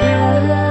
la